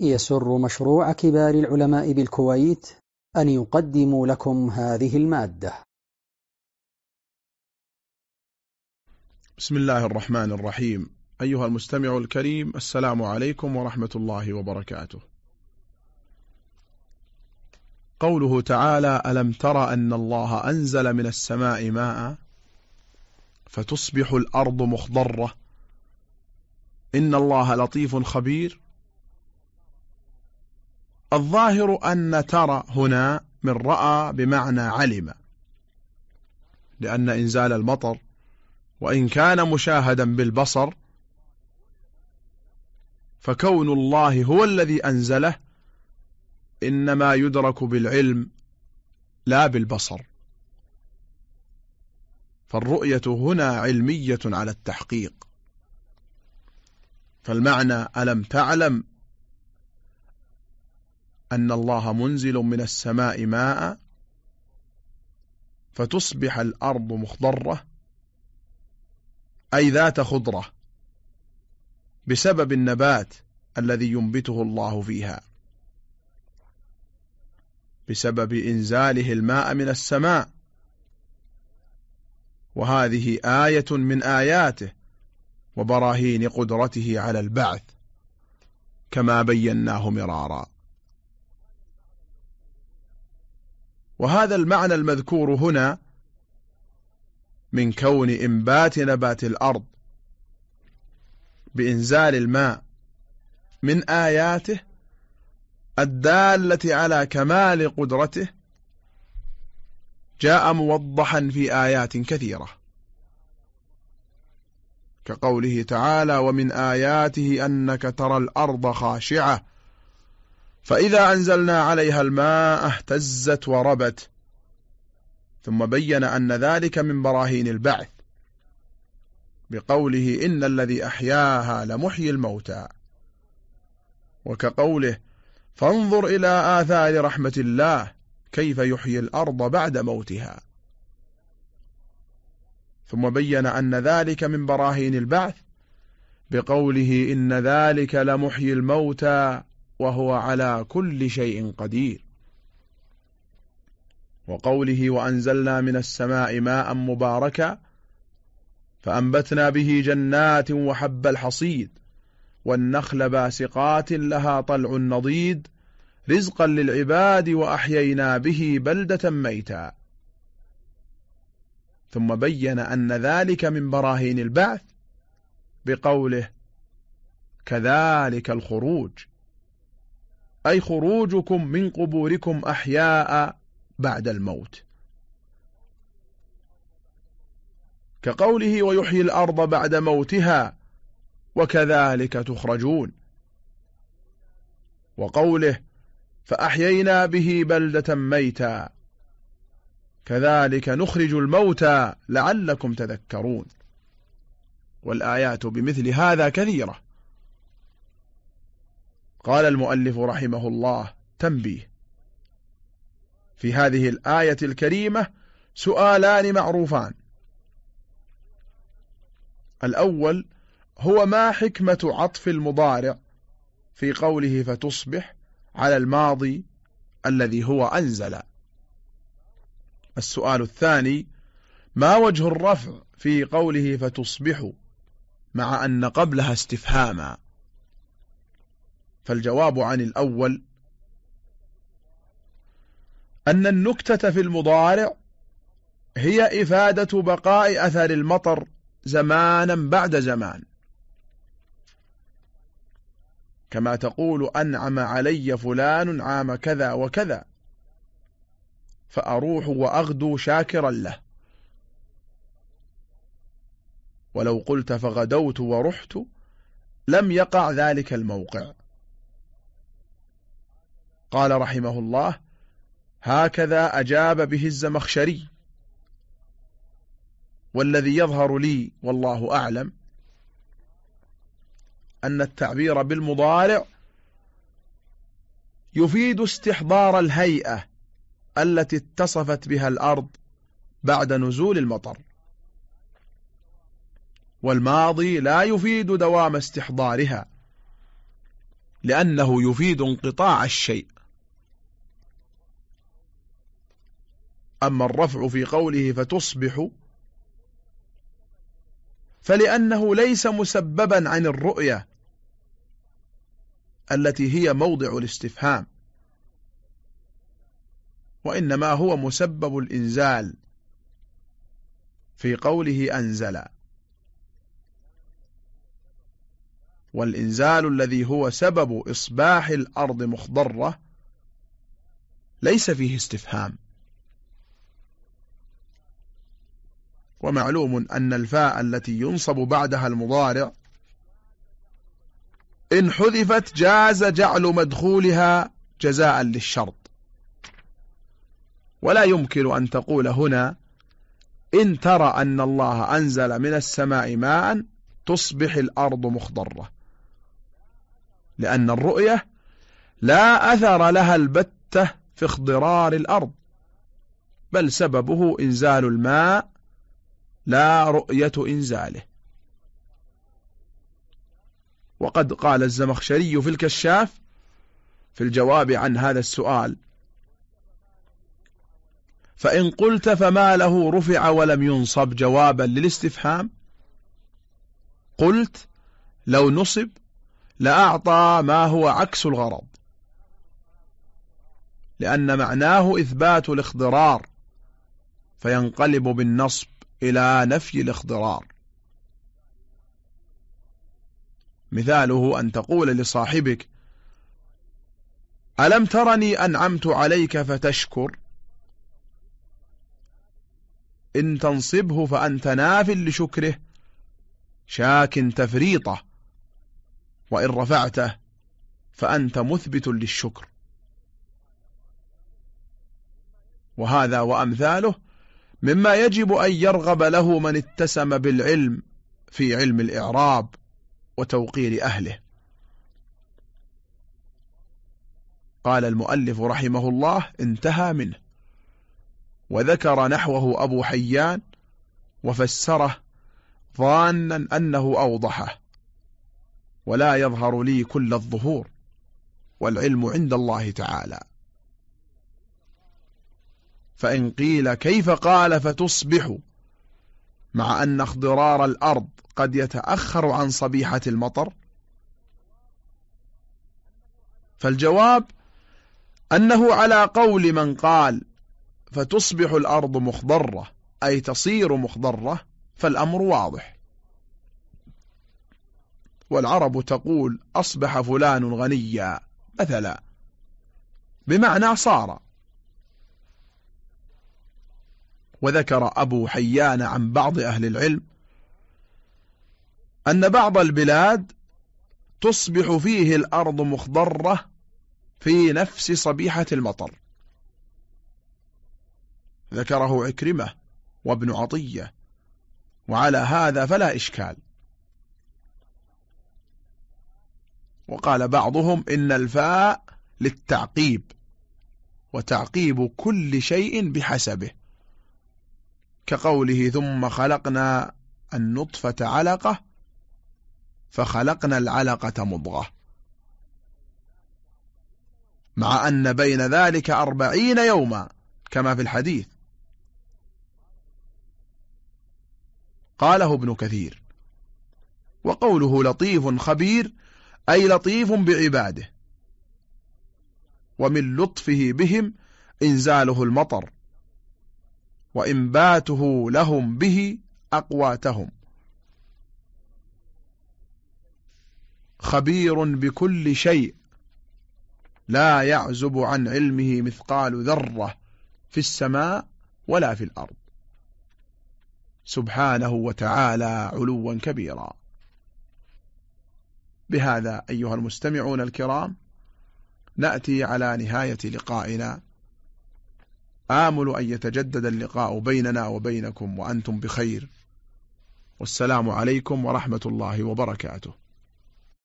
يسر مشروع كبار العلماء بالكويت أن يقدم لكم هذه المادة. بسم الله الرحمن الرحيم. أيها المستمع الكريم السلام عليكم ورحمة الله وبركاته. قوله تعالى ألم تر أن الله أنزل من السماء ماء فتصبح الأرض مخضرة؟ إن الله لطيف خبير. الظاهر أن ترى هنا من رأى بمعنى علم لأن إنزال المطر وإن كان مشاهدا بالبصر فكون الله هو الذي أنزله إنما يدرك بالعلم لا بالبصر. فالرؤية هنا علمية على التحقيق. فالمعنى ألم تعلم أن الله منزل من السماء ماء فتصبح الأرض مخضرة أي ذات خضرة بسبب النبات الذي ينبته الله فيها بسبب إنزاله الماء من السماء. وهذه آية من آياته وبراهين قدرته على البعث كما بيناه مرارا. وهذا المعنى المذكور هنا من كون إنبات نبات الأرض بإنزال الماء من آياته الدالة على كمال قدرته جاء موضحا في آيات كثيرة. كقوله تعالى ومن آياته أنك ترى الأرض خاشعة فإذا أنزلنا عليها الماء اهتزت وربت ثم بين أن ذلك من براهين البعث بقوله إن الذي أحياها لمحيي الموتى. وكقوله فانظر إلى آثار رحمة الله كيف يحيي الأرض بعد موتها. ثم بين أن ذلك من براهين البعث بقوله إن ذلك لمحيي الموتى. وهو على كل شيء قدير. وقوله وأنزلنا من السماء ماء مباركا فأنبتنا به جنات وحب الحصيد والنخل باسقات لها طلع نضيد رزقا للعباد وأحيينا به بلدة ميتا. ثم بين أن ذلك من براهين البعث بقوله كذلك الخروج. أي خروجكم من قبوركم أحياء بعد الموت. كقوله ويحيي الأرض بعد موتها وكذلك تخرجون. وقوله فأحيينا به بلدة ميتا كذلك نخرج الموتى لعلكم تذكرون. والآيات بمثل هذا كثيرة. قال المؤلف رحمه الله تنبيه. في هذه الآية الكريمة سؤالان معروفان. الأول هو ما حكمة عطف المضارع في قوله فتصبح على الماضي الذي هو أنزل؟ السؤال الثاني ما وجه الرفع في قوله فتصبح مع أن قبلها استفهاما؟ فالجواب عن الأول أن النكتة في المضارع هي إفادة بقاء أثر المطر زمانا بعد زمان. كما تقول أنعم علي فلان عام كذا وكذا فأروح وأغدو شاكرا له. ولو قلت فغدوت ورحت لم يقع ذلك الموقع. قال رحمه الله هكذا أجاب به الزمخشري. والذي يظهر لي والله أعلم أن التعبير بالمضارع يفيد استحضار الهيئة التي اتصفت بها الأرض بعد نزول المطر. والماضي لا يفيد دوام استحضارها لأنه يفيد انقطاع الشيء. أما الرفع في قوله فتصبح فلأنه ليس مسببا عن الرؤية التي هي موضع الاستفهام وإنما هو مسبب الإنزال في قوله أنزل. والإنزال الذي هو سبب إصباح الأرض مخضرة ليس فيه استفهام. ومعلوم أن الفاء التي ينصب بعدها المضارع إن حذفت جاز جعل مدخولها جزاء للشرط. ولا يمكن أن تقول هنا إن ترى أن الله أنزل من السماء ماء تصبح الأرض مخضرة لأن الرؤية لا أثر لها البتة في اخضرار الأرض بل سببه إنزال الماء لا رؤية إنزاله وقد قال الزمخشري في الكشاف في الجواب عن هذا السؤال فإن قلت فما له رفع ولم ينصب جوابا للاستفهام قلت لو نصب لأعطى ما هو عكس الغرض لأن معناه إثبات الاخضرار فينقلب بالنصب إلى نفي الاخضرار. مثاله أن تقول لصاحبك ألم ترني أنعمت عليك فتشكر؟ إن تنصبه فأنت ناف لشكره شاك تفريطه وإن رفعته فأنت مثبت للشكر. وهذا وأمثاله مما يجب أن يرغب له من اتسم بالعلم في علم الإعراب وتوقير أهله. قال المؤلف رحمه الله انتهى منه. وذكر نحوه أبو حيان وفسره ظانا أنه أوضحه ولا يظهر لي كل الظهور والعلم عند الله تعالى. فإن قيل كيف قال فتصبح مع أن اخضرار الأرض قد يتأخر عن صبيحة المطر. فالجواب أنه على قول من قال فتصبح الأرض مخضرة أي تصير مخضرة فالأمر واضح. والعرب تقول أصبح فلان غنيا مثلا. بمعنى صار. وذكر أبو حيان عن بعض أهل العلم أن بعض البلاد تصبح فيه الأرض مخضرة في نفس صبيحة المطر. ذكره عكرمة وابن عطية وعلى هذا فلا إشكال. وقال بعضهم إن الفاء للتعقيب وتعقيب كل شيء بحسبه. كقوله ثم خلقنا النطفة علقة فخلقنا العلقة مضغة. مع أن بين ذلك أربعين يوما كما في الحديث. قاله ابن كثير. وقوله لطيف خبير أي لطيف بعباده. ومن لطفه بهم إنزاله المطر. وإنباته لهم به أقواتهم. خبير بكل شيء لا يعزب عن علمه مثقال ذرة في السماء ولا في الأرض. سبحانه وتعالى علوا كبيرا. بهذا أيها المستمعون الكرام نأتي على نهاية لقائنا. آمل أن يتجدد اللقاء بيننا وبينكم وأنتم بخير. والسلام عليكم ورحمة الله وبركاته.